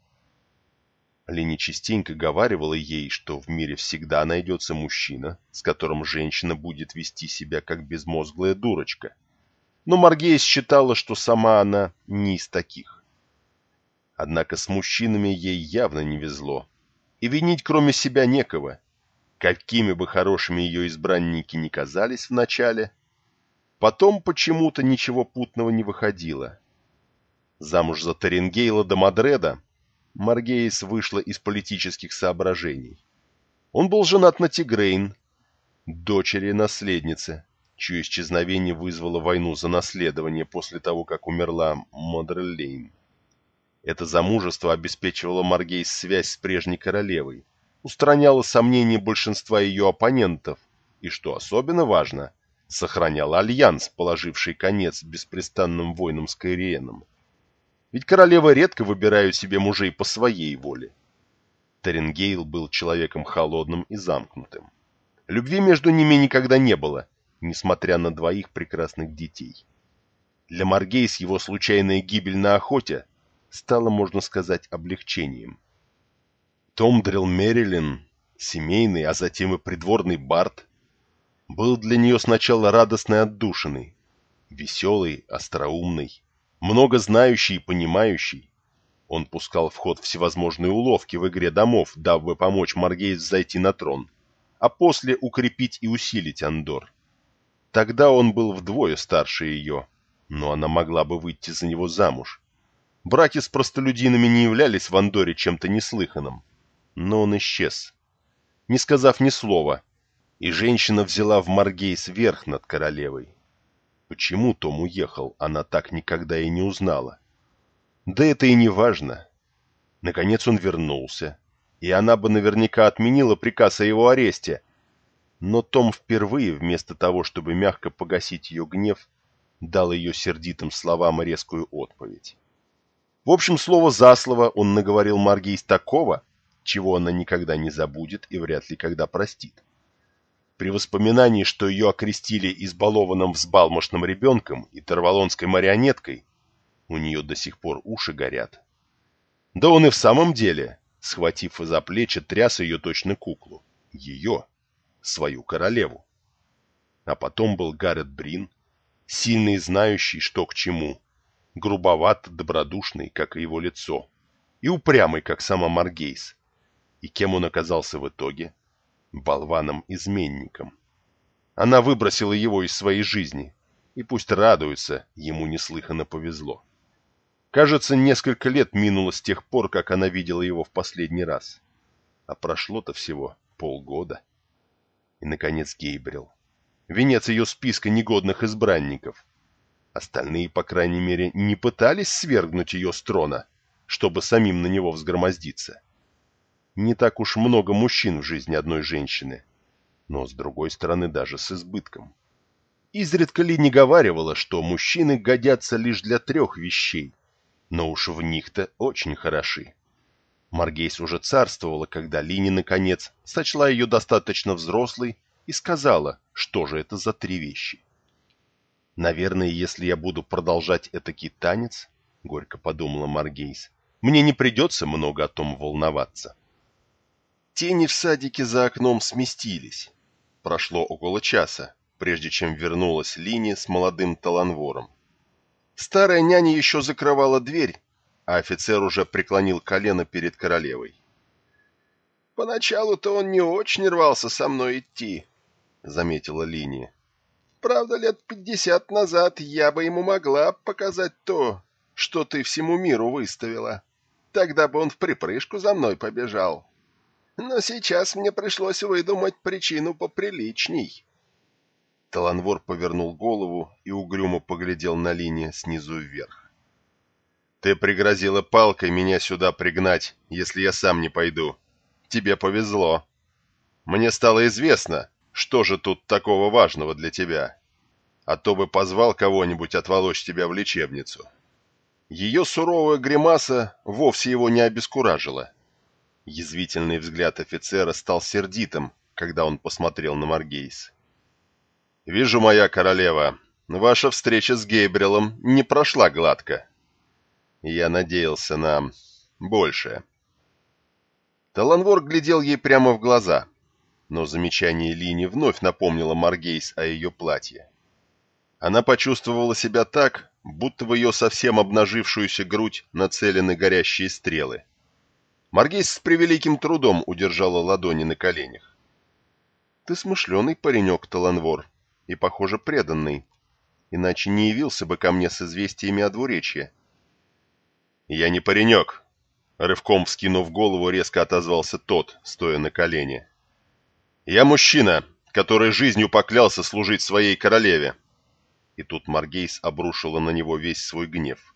Лени частенько говаривала ей, что в мире всегда найдется мужчина, с которым женщина будет вести себя как безмозглая дурочка – но Маргейс считала, что сама она не из таких. Однако с мужчинами ей явно не везло, и винить кроме себя некого. Какими бы хорошими ее избранники ни казались вначале, потом почему-то ничего путного не выходило. Замуж за Тарингейла до Мадреда Маргейс вышла из политических соображений. Он был женат на Тигрейн, дочери наследницы, чье исчезновение вызвало войну за наследование после того, как умерла Модреллейн. Это замужество обеспечивало Маргейс связь с прежней королевой, устраняло сомнения большинства ее оппонентов и, что особенно важно, сохраняло альянс, положивший конец беспрестанным войнам с Кайриеном. Ведь королева редко выбирают себе мужей по своей воле. Теренгейл был человеком холодным и замкнутым. Любви между ними никогда не было, несмотря на двоих прекрасных детей. Для Маргейс его случайная гибель на охоте стала, можно сказать, облегчением. Том Дрил Мерилин, семейный, а затем и придворный Барт, был для нее сначала радостной отдушиной, веселый, остроумный, много знающий и понимающий. Он пускал в ход всевозможные уловки в игре домов, дабы помочь Маргейс зайти на трон, а после укрепить и усилить Андор. Тогда он был вдвое старше ее, но она могла бы выйти за него замуж. Браки с простолюдинами не являлись в Андоре чем-то неслыханным. Но он исчез, не сказав ни слова, и женщина взяла в Маргейс верх над королевой. Почему Том уехал, она так никогда и не узнала. Да это и не важно. Наконец он вернулся, и она бы наверняка отменила приказ о его аресте, но Том впервые, вместо того, чтобы мягко погасить ее гнев, дал ее сердитым словам резкую отповедь. В общем, слово за слово он наговорил Маргейс такого, чего она никогда не забудет и вряд ли когда простит. При воспоминании, что ее окрестили избалованным взбалмошным ребенком и тарвалонской марионеткой, у нее до сих пор уши горят. Да он и в самом деле схватив за плечи, тряс ее точно куклу. Ее, свою королеву. А потом был Гаррет Брин, сильный знающий, что к чему, грубоват, добродушный, как и его лицо, и упрямый, как сама Маргейс. И кем он оказался в итоге? Болваном-изменником. Она выбросила его из своей жизни, и пусть радуется, ему неслыханно повезло. Кажется, несколько лет минуло с тех пор, как она видела его в последний раз. А прошло-то всего полгода. И, наконец, Гейбрил. Венец ее списка негодных избранников. Остальные, по крайней мере, не пытались свергнуть ее с трона, чтобы самим на него взгромоздиться. Не так уж много мужчин в жизни одной женщины, но, с другой стороны, даже с избытком. Изредка Ли не говаривала, что мужчины годятся лишь для трех вещей, но уж в них-то очень хороши. Маргейс уже царствовала, когда Лини, наконец, сочла ее достаточно взрослой и сказала, что же это за три вещи. «Наверное, если я буду продолжать этакий танец, — горько подумала Маргейс, — мне не придется много о том волноваться». Тени в садике за окном сместились. Прошло около часа, прежде чем вернулась Лини с молодым таланвором. Старая няня еще закрывала дверь, а офицер уже преклонил колено перед королевой. «Поначалу-то он не очень рвался со мной идти», — заметила Линия. «Правда, лет пятьдесят назад я бы ему могла показать то, что ты всему миру выставила. Тогда бы он в припрыжку за мной побежал. Но сейчас мне пришлось выдумать причину поприличней». Таланвор повернул голову и угрюмо поглядел на линию снизу вверх. «Ты пригрозила палкой меня сюда пригнать, если я сам не пойду. Тебе повезло. Мне стало известно, что же тут такого важного для тебя. А то бы позвал кого-нибудь отволочь тебя в лечебницу». Ее суровая гримаса вовсе его не обескуражила. Язвительный взгляд офицера стал сердитым, когда он посмотрел на Маргейс. «Вижу, моя королева, ваша встреча с Гейбрилом не прошла гладко. Я надеялся на большее». Таланвор глядел ей прямо в глаза, но замечание Лини вновь напомнило Маргейс о ее платье. Она почувствовала себя так, будто в ее совсем обнажившуюся грудь нацелены горящие стрелы. Маргейс с превеликим трудом удержала ладони на коленях. «Ты смышленый паренек, Таланвор», и, похоже, преданный, иначе не явился бы ко мне с известиями о двуречье. «Я не паренек», — рывком вскинув голову, резко отозвался тот, стоя на колене. «Я мужчина, который жизнью поклялся служить своей королеве». И тут Маргейс обрушила на него весь свой гнев.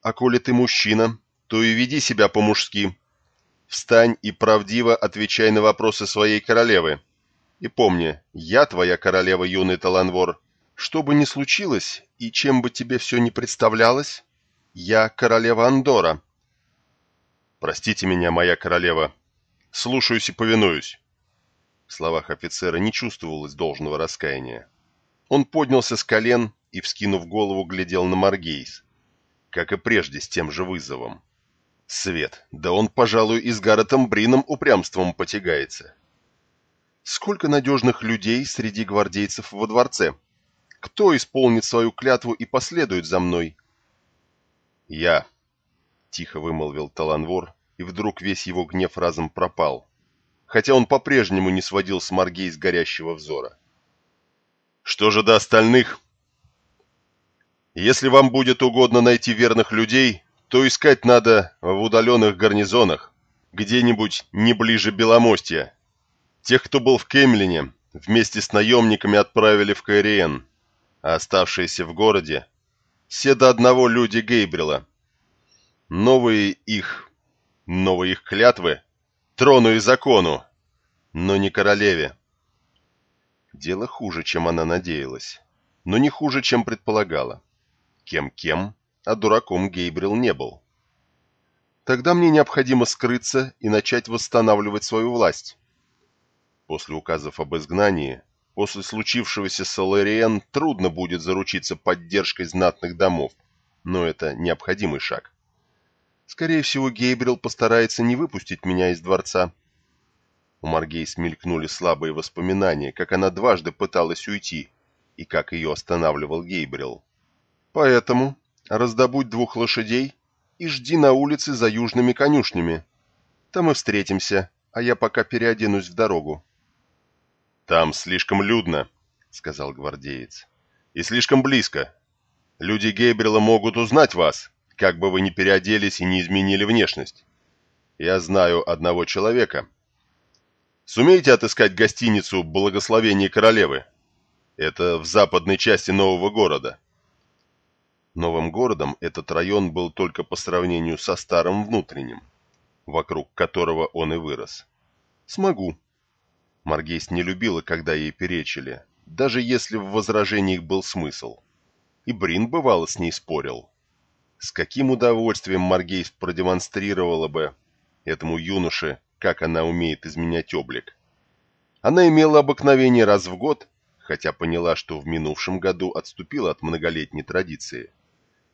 «А коли ты мужчина, то и веди себя по-мужски. Встань и правдиво отвечай на вопросы своей королевы. И помни, я твоя королева, юный Таланвор. Что бы ни случилось, и чем бы тебе все ни представлялось, я королева Андора. Простите меня, моя королева. Слушаюсь и повинуюсь. В словах офицера не чувствовалось должного раскаяния. Он поднялся с колен и, вскинув голову, глядел на Маргейс, как и прежде, с тем же вызовом. Свет, да он, пожалуй, и с Гарретом Брином упрямством потягается. Сколько надежных людей среди гвардейцев во дворце? Кто исполнит свою клятву и последует за мной? Я, тихо вымолвил Таланвор, и вдруг весь его гнев разом пропал, хотя он по-прежнему не сводил с Маргей с горящего взора. Что же до остальных? Если вам будет угодно найти верных людей, то искать надо в удаленных гарнизонах, где-нибудь не ближе Беломостья, Тех, кто был в Кемлине, вместе с наемниками отправили в Кайриен, а оставшиеся в городе – все до одного люди Гейбрила. Новые их, новые их клятвы – трону и закону, но не королеве. Дело хуже, чем она надеялась, но не хуже, чем предполагала. Кем-кем, а дураком Гейбрил не был. Тогда мне необходимо скрыться и начать восстанавливать свою власть. После указов об изгнании, после случившегося с Алариен трудно будет заручиться поддержкой знатных домов, но это необходимый шаг. Скорее всего, Гейбрил постарается не выпустить меня из дворца. У Маргейс мелькнули слабые воспоминания, как она дважды пыталась уйти, и как ее останавливал Гейбрил. Поэтому раздобудь двух лошадей и жди на улице за южными конюшнями. Там и встретимся, а я пока переоденусь в дорогу. «Там слишком людно», — сказал гвардеец. «И слишком близко. Люди Гейбрила могут узнать вас, как бы вы ни переоделись и не изменили внешность. Я знаю одного человека. Сумеете отыскать гостиницу «Благословение королевы»? Это в западной части нового города». Новым городом этот район был только по сравнению со старым внутренним, вокруг которого он и вырос. «Смогу». Маргейс не любила, когда ей перечили, даже если в возражениях был смысл. И Брин бывало с ней спорил. С каким удовольствием Маргейс продемонстрировала бы этому юноше, как она умеет изменять облик. Она имела обыкновение раз в год, хотя поняла, что в минувшем году отступила от многолетней традиции,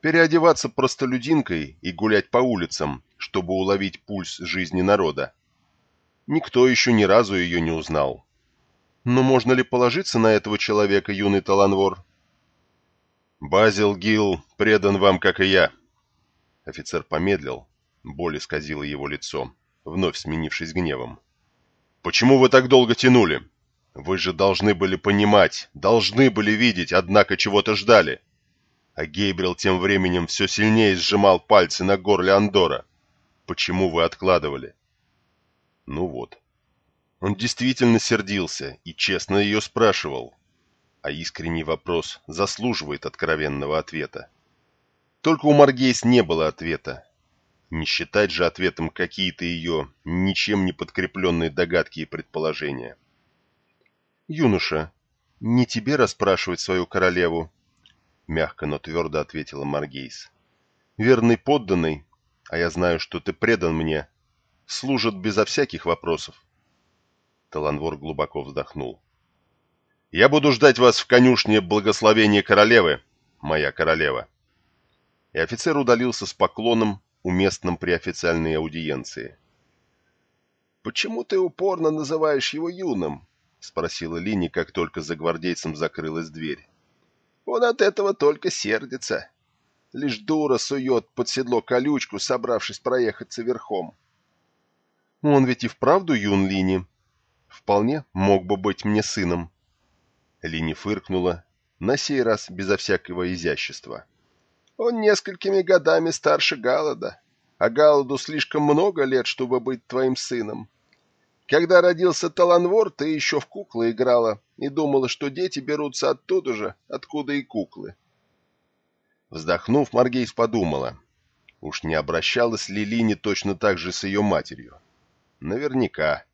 переодеваться простолюдинкой и гулять по улицам, чтобы уловить пульс жизни народа. Никто еще ни разу ее не узнал. Но можно ли положиться на этого человека, юный Таланвор? «Базил Гилл предан вам, как и я». Офицер помедлил, боль исказила его лицо, вновь сменившись гневом. «Почему вы так долго тянули? Вы же должны были понимать, должны были видеть, однако чего-то ждали а Гейбрил тем временем все сильнее сжимал пальцы на горле Андора. Почему вы откладывали? Ну вот. Он действительно сердился и честно ее спрашивал. А искренний вопрос заслуживает откровенного ответа. Только у Маргейс не было ответа. Не считать же ответом какие-то ее ничем не подкрепленные догадки и предположения. «Юноша, не тебе расспрашивать свою королеву, — мягко, но твердо ответила Маргейс. «Верный подданный, а я знаю, что ты предан мне, служит безо всяких вопросов». Таланвор глубоко вздохнул. «Я буду ждать вас в конюшне благословения королевы, моя королева». И офицер удалился с поклоном, уместным при официальной аудиенции. «Почему ты упорно называешь его юным?» — спросила Лини, как только за гвардейцем закрылась дверь. Он от этого только сердится. Лишь дура сует под седло колючку, собравшись проехаться верхом. Он ведь и вправду юн Лини. Вполне мог бы быть мне сыном. Лини фыркнула, на сей раз безо всякого изящества. Он несколькими годами старше Галада, а Галаду слишком много лет, чтобы быть твоим сыном. Когда родился Таланвор, ты еще в куклы играла и думала, что дети берутся оттуда же, откуда и куклы. Вздохнув, Маргейс подумала, уж не обращалась ли Лини точно так же с ее матерью. Наверняка.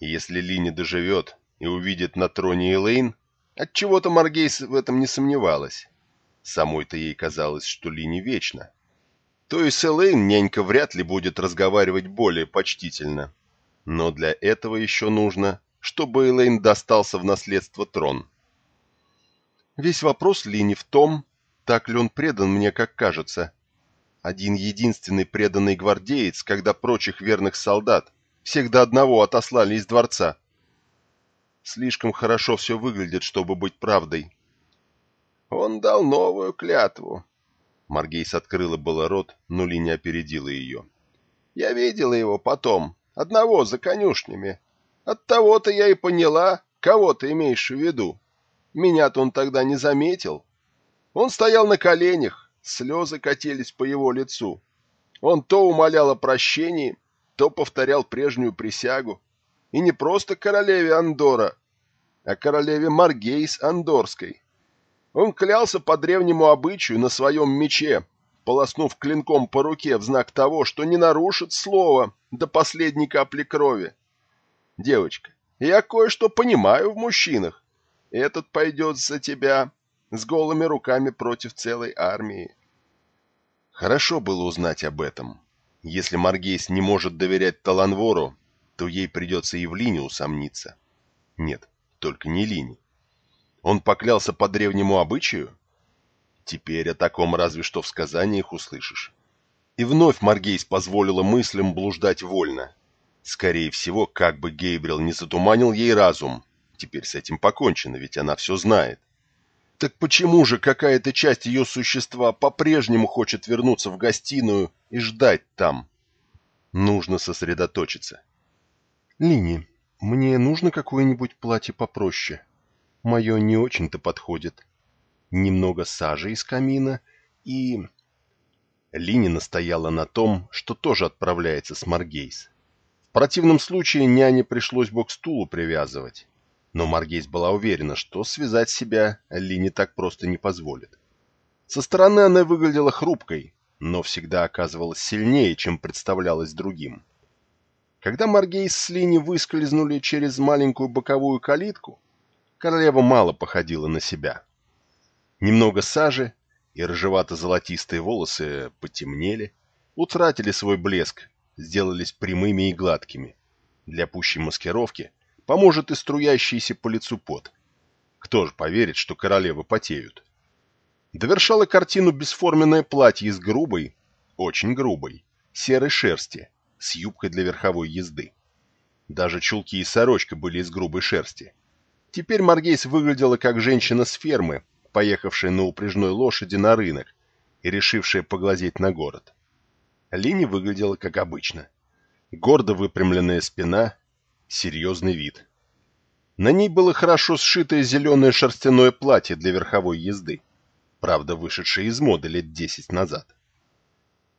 И если Лини доживет и увидит на троне Элейн, отчего-то Маргейс в этом не сомневалась. Самой-то ей казалось, что Лини вечна. То есть с Элейн нянька вряд ли будет разговаривать более почтительно. Но для этого еще нужно, чтобы Элейн достался в наследство трон. Весь вопрос Лини в том, так ли он предан мне, как кажется. Один единственный преданный гвардеец, когда прочих верных солдат всех до одного отослали из дворца. Слишком хорошо все выглядит, чтобы быть правдой. Он дал новую клятву. Маргейс открыла было рот, но Лини опередила ее. Я видела его потом, Одного за конюшнями. От того-то я и поняла, кого ты имеешь в виду. Меня-то он тогда не заметил. Он стоял на коленях, слезы катились по его лицу. Он то умолял о прощении, то повторял прежнюю присягу. И не просто королеве Андора, а королеве Маргейс Андорской. Он клялся по древнему обычаю на своем мече, полоснув клинком по руке в знак того, что не нарушит слово до последней капли крови. Девочка, я кое-что понимаю в мужчинах. Этот пойдет за тебя с голыми руками против целой армии. Хорошо было узнать об этом. Если Маргейс не может доверять Таланвору, то ей придется и в Лине усомниться. Нет, только не Лине. Он поклялся по древнему обычаю? Теперь о таком разве что в сказаниях услышишь. И вновь Маргейс позволила мыслям блуждать вольно. Скорее всего, как бы Гейбрил не затуманил ей разум. Теперь с этим покончено, ведь она все знает. Так почему же какая-то часть ее существа по-прежнему хочет вернуться в гостиную и ждать там? Нужно сосредоточиться. Лини, мне нужно какое-нибудь платье попроще. Мое не очень-то подходит. Немного сажи из камина и... Лини настояла на том, что тоже отправляется с Маргейс. В противном случае няне пришлось бы к стулу привязывать. Но Маргейс была уверена, что связать себя Лини так просто не позволит. Со стороны она выглядела хрупкой, но всегда оказывалась сильнее, чем представлялась другим. Когда Маргейс с Лини выскользнули через маленькую боковую калитку, королева мало походила на себя. Немного сажи, и рыжевато-золотистые волосы потемнели, утратили свой блеск, сделались прямыми и гладкими. Для пущей маскировки поможет и струящийся по лицу пот. Кто же поверит, что королевы потеют? Довершало картину бесформенное платье из грубой, очень грубой, серой шерсти, с юбкой для верховой езды. Даже чулки и сорочка были из грубой шерсти. Теперь Маргейс выглядела как женщина с фермы, поехавшая на упряжной лошади на рынок и решившая поглазеть на город. Лини выглядела как обычно. Гордо выпрямленная спина, серьезный вид. На ней было хорошо сшитое зеленое шерстяное платье для верховой езды, правда вышедшее из моды лет десять назад.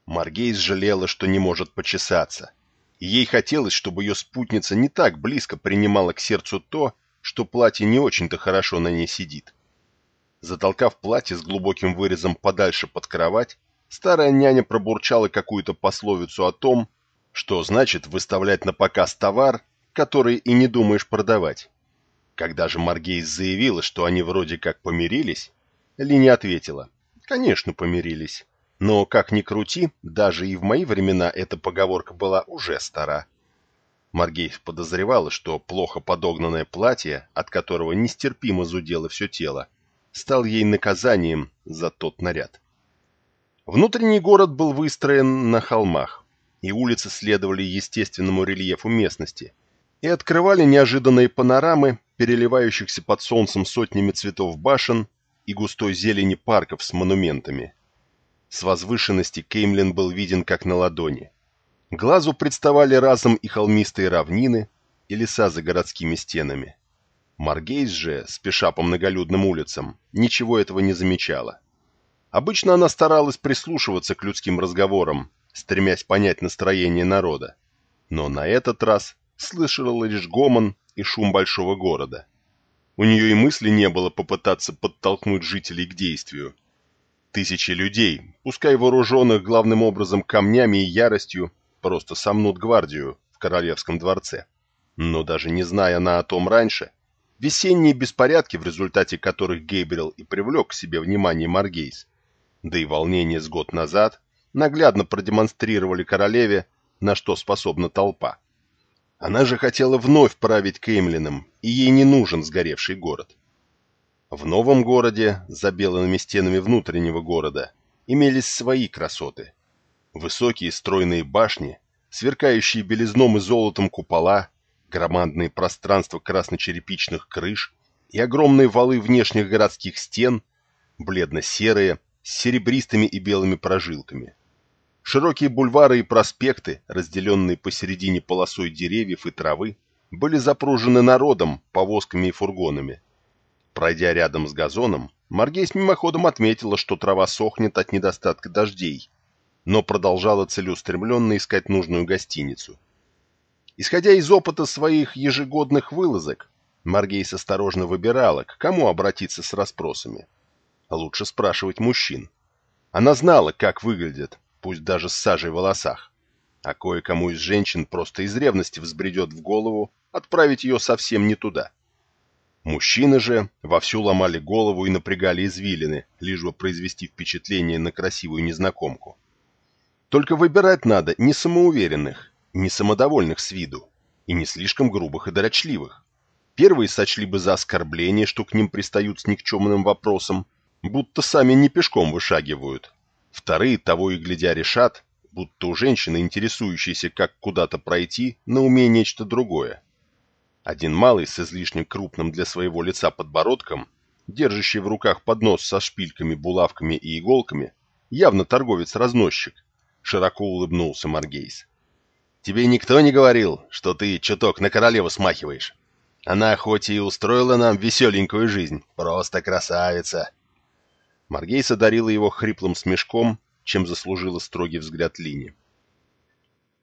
Маргейс жалела, что не может почесаться, и ей хотелось, чтобы ее спутница не так близко принимала к сердцу то, что платье не очень-то хорошо на ней сидит. Затолкав платье с глубоким вырезом подальше под кровать, старая няня пробурчала какую-то пословицу о том, что значит выставлять на показ товар, который и не думаешь продавать. Когда же Маргейс заявила, что они вроде как помирились, Лини ответила, конечно, помирились. Но, как ни крути, даже и в мои времена эта поговорка была уже стара. Маргейс подозревала, что плохо подогнанное платье, от которого нестерпимо зудело все тело, стал ей наказанием за тот наряд. Внутренний город был выстроен на холмах, и улицы следовали естественному рельефу местности и открывали неожиданные панорамы, переливающихся под солнцем сотнями цветов башен и густой зелени парков с монументами. С возвышенности Кеймлин был виден как на ладони. Глазу представали разом и холмистые равнины, и леса за городскими стенами. Маргейс же, спеша по многолюдным улицам, ничего этого не замечала. Обычно она старалась прислушиваться к людским разговорам, стремясь понять настроение народа. Но на этот раз слышала лишь гомон и шум большого города. У нее и мысли не было попытаться подтолкнуть жителей к действию. Тысячи людей, пускай вооруженных главным образом камнями и яростью, просто сомнут гвардию в королевском дворце. Но даже не зная она о том раньше, Весенние беспорядки, в результате которых Гейбрил и привлек к себе внимание Маргейс, да и волнение с год назад, наглядно продемонстрировали королеве, на что способна толпа. Она же хотела вновь править Кеймлином, и ей не нужен сгоревший город. В новом городе, за белыми стенами внутреннего города, имелись свои красоты. Высокие стройные башни, сверкающие белизном и золотом купола, громадные пространства красночерепичных крыш и огромные валы внешних городских стен, бледно-серые, с серебристыми и белыми прожилками. Широкие бульвары и проспекты, разделенные посередине полосой деревьев и травы, были запружены народом, повозками и фургонами. Пройдя рядом с газоном, Маргейс мимоходом отметила, что трава сохнет от недостатка дождей, но продолжала целеустремленно искать нужную гостиницу. Исходя из опыта своих ежегодных вылазок, Маргейс осторожно выбирала, к кому обратиться с расспросами. Лучше спрашивать мужчин. Она знала, как выглядят, пусть даже с сажей в волосах. А кое-кому из женщин просто из ревности взбредет в голову отправить ее совсем не туда. Мужчины же вовсю ломали голову и напрягали извилины, лишь бы произвести впечатление на красивую незнакомку. Только выбирать надо не самоуверенных, не самодовольных с виду и не слишком грубых и дорочливых. Первые сочли бы за оскорбление, что к ним пристают с никчемным вопросом, будто сами не пешком вышагивают. Вторые того и глядя решат, будто у женщины, интересующейся, как куда-то пройти, на уме нечто другое. Один малый с излишне крупным для своего лица подбородком, держащий в руках поднос со шпильками, булавками и иголками, явно торговец-разносчик, широко улыбнулся Маргейс. «Тебе никто не говорил, что ты чуток на королеву смахиваешь? Она хоть и устроила нам веселенькую жизнь, просто красавица!» Маргейс одарила его хриплым смешком, чем заслужила строгий взгляд Лини.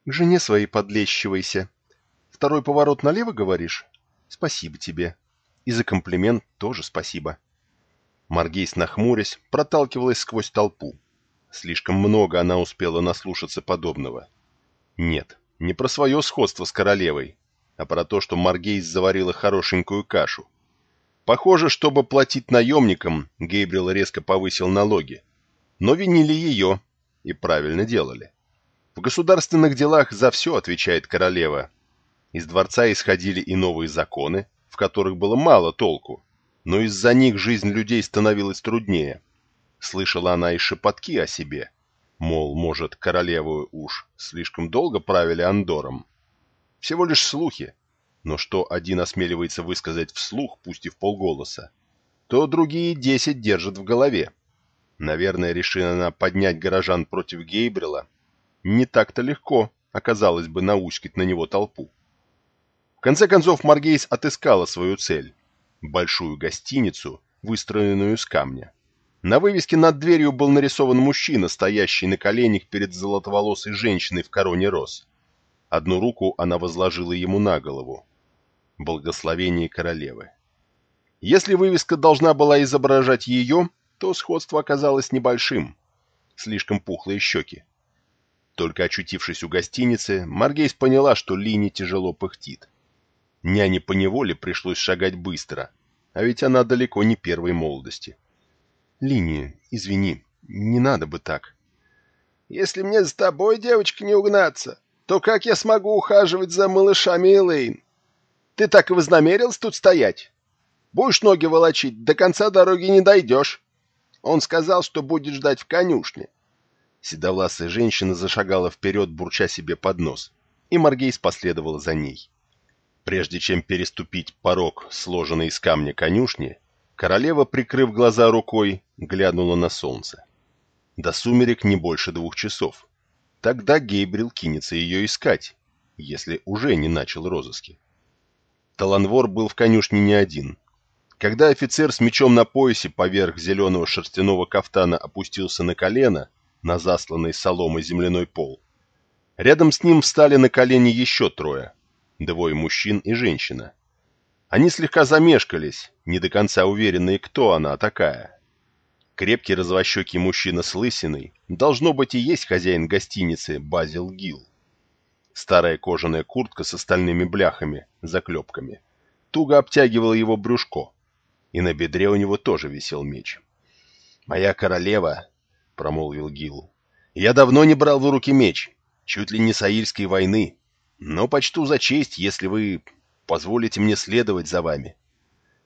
«К жене своей подлещивайся. Второй поворот налево, говоришь? Спасибо тебе. И за комплимент тоже спасибо». Маргейс, нахмурясь, проталкивалась сквозь толпу. Слишком много она успела наслушаться подобного. Нет, не про свое сходство с королевой, а про то, что Маргейс заварила хорошенькую кашу. Похоже, чтобы платить наемникам, Гейбрил резко повысил налоги. Но винили ее, и правильно делали. В государственных делах за все отвечает королева. Из дворца исходили и новые законы, в которых было мало толку, но из-за них жизнь людей становилась труднее. Слышала она и шепотки о себе, мол, может, королеву уж слишком долго правили Андором. Всего лишь слухи, но что один осмеливается высказать вслух, пусть и в полголоса, то другие десять держат в голове. Наверное, решила она поднять горожан против Гейбрила. Не так-то легко оказалось бы науськать на него толпу. В конце концов, Маргейс отыскала свою цель – большую гостиницу, выстроенную из камня. На вывеске над дверью был нарисован мужчина, стоящий на коленях перед золотоволосой женщиной в короне роз. Одну руку она возложила ему на голову. Благословение королевы. Если вывеска должна была изображать ее, то сходство оказалось небольшим. Слишком пухлые щеки. Только очутившись у гостиницы, Маргейс поняла, что Лини тяжело пыхтит. Няне поневоле пришлось шагать быстро, а ведь она далеко не первой молодости. «Лини, извини, не надо бы так». «Если мне с тобой, девочка, не угнаться, то как я смогу ухаживать за малышами Элейн? Ты так и вознамерился тут стоять? Будешь ноги волочить, до конца дороги не дойдешь». Он сказал, что будет ждать в конюшне. Седовласая женщина зашагала вперед, бурча себе под нос, и Маргейс последовала за ней. Прежде чем переступить порог, сложенный из камня конюшни, королева, прикрыв глаза рукой, глянула на солнце. До сумерек не больше двух часов. Тогда Гейбрил кинется ее искать, если уже не начал розыски. Таланвор был в конюшне не один — когда офицер с мечом на поясе поверх зеленого шерстяного кафтана опустился на колено на засланный соломой земляной пол, рядом с ним встали на колени еще трое, двое мужчин и женщина. Они слегка замешкались, не до конца уверенные, кто она такая. Крепкий развощекий мужчина с лысиной должно быть и есть хозяин гостиницы Базил Гилл. Старая кожаная куртка с остальными бляхами, заклепками, туго обтягивала его брюшко, и на бедре у него тоже висел меч. «Моя королева», — промолвил Гил, — «я давно не брал в руки меч, чуть ли не с Аильской войны, но почту за честь, если вы позволите мне следовать за вами».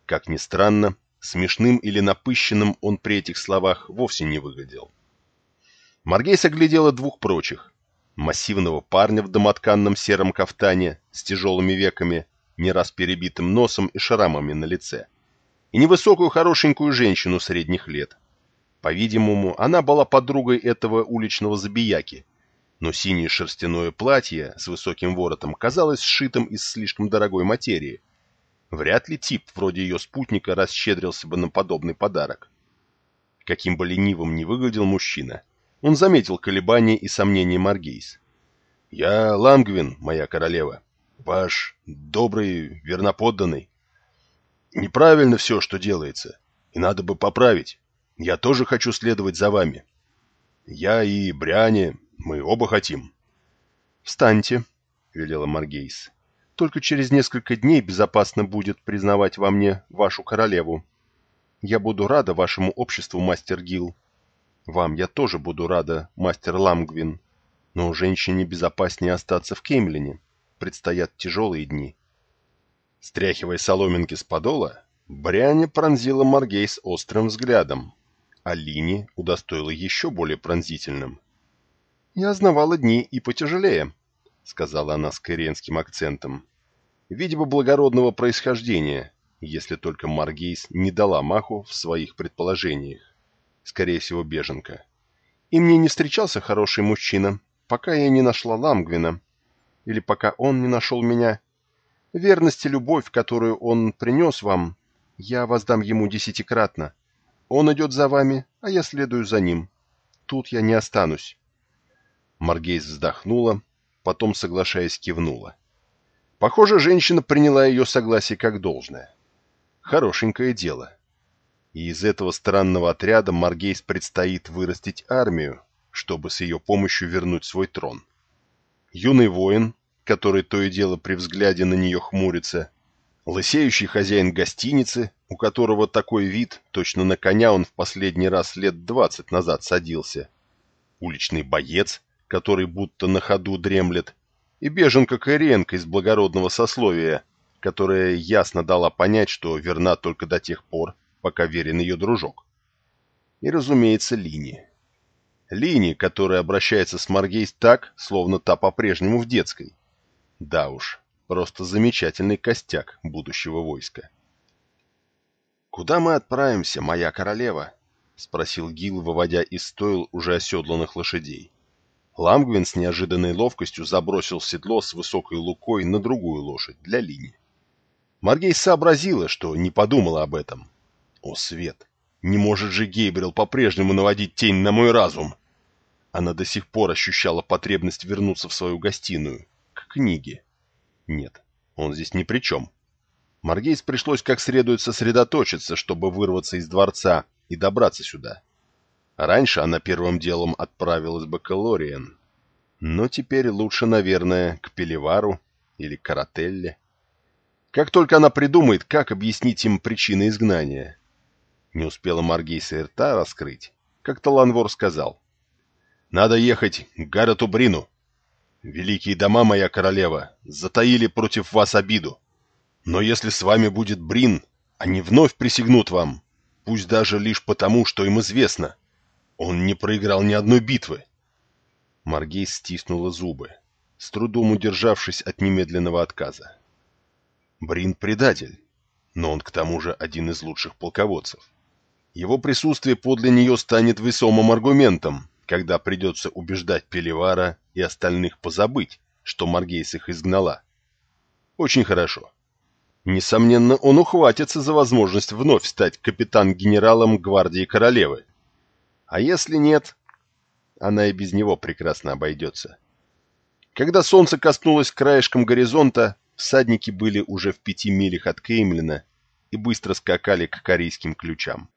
Как ни странно, смешным или напыщенным он при этих словах вовсе не выглядел. Маргейс оглядела двух прочих. Массивного парня в домотканном сером кафтане с тяжелыми веками, не раз перебитым носом и шрамами на лице и невысокую хорошенькую женщину средних лет. По-видимому, она была подругой этого уличного забияки, но синее шерстяное платье с высоким воротом казалось сшитым из слишком дорогой материи. Вряд ли тип вроде ее спутника расщедрился бы на подобный подарок. Каким бы ленивым ни выглядел мужчина, он заметил колебания и сомнения Маргейс. «Я Лангвин, моя королева, ваш добрый, верноподданный. Неправильно все, что делается, и надо бы поправить. Я тоже хочу следовать за вами. Я и Бряне, мы оба хотим. «Встаньте», — велела Маргейс. «Только через несколько дней безопасно будет признавать во мне вашу королеву. Я буду рада вашему обществу, мастер Гил. Вам я тоже буду рада, мастер Ламгвин. Но женщине безопаснее остаться в Кеймлине. Предстоят тяжелые дни». Стряхивая соломинки с подола, Бряня пронзила Маргейс острым взглядом, а Лини удостоила еще более пронзительным. «Я знавала дни и потяжелее», — сказала она с каиренским акцентом. Видимо, благородного происхождения, если только Маргейс не дала маху в своих предположениях. Скорее всего, беженка. И мне не встречался хороший мужчина, пока я не нашла Ламгвина. Или пока он не нашел меня. Верность и любовь, которую он принес вам, я воздам ему десятикратно. Он идет за вами, а я следую за ним. Тут я не останусь. Маргейс вздохнула, потом, соглашаясь, кивнула. Похоже, женщина приняла ее согласие как должное. Хорошенькое дело. И из этого странного отряда Маргейс предстоит вырастить армию, чтобы с ее помощью вернуть свой трон. Юный воин, который то и дело при взгляде на нее хмурится, лысеющий хозяин гостиницы, у которого такой вид, точно на коня он в последний раз лет двадцать назад садился, уличный боец, который будто на ходу дремлет, и беженка Каиренко из благородного сословия, которая ясно дала понять, что верна только до тех пор, пока верен ее дружок. И, разумеется, Лини. Лини, которая обращается с Маргейс так, словно та по-прежнему в детской. Да уж, просто замечательный костяк будущего войска. «Куда мы отправимся, моя королева?» — спросил Гил, выводя из стойл уже оседланных лошадей. Ламгвин с неожиданной ловкостью забросил седло с высокой лукой на другую лошадь для Лини. Маргей сообразила, что не подумала об этом. О, свет! Не может же Гейбрил по-прежнему наводить тень на мой разум! Она до сих пор ощущала потребность вернуться в свою гостиную, к книге. Нет, он здесь ни при чем. Маргейс пришлось как следует сосредоточиться, чтобы вырваться из дворца и добраться сюда. Раньше она первым делом отправилась бы к Элориен. Но теперь лучше, наверное, к Пелевару или Карателле. Как только она придумает, как объяснить им причины изгнания. Не успела Маргейса рта раскрыть, как Таланвор сказал. «Надо ехать к Гаррету Брину. Великие дома, моя королева, затаили против вас обиду. Но если с вами будет Брин, они вновь присягнут вам, пусть даже лишь потому, что им известно, он не проиграл ни одной битвы. Маргей стиснула зубы, с трудом удержавшись от немедленного отказа. Брин предатель, но он к тому же один из лучших полководцев. Его присутствие подле нее станет весомым аргументом, когда придется убеждать Пелевара и остальных позабыть, что Маргейс их изгнала. Очень хорошо. Несомненно, он ухватится за возможность вновь стать капитан-генералом гвардии королевы, а если нет, она и без него прекрасно обойдется. Когда солнце коснулось краешком горизонта, всадники были уже в пяти милях от Кеймлина и быстро скакали к корейским ключам.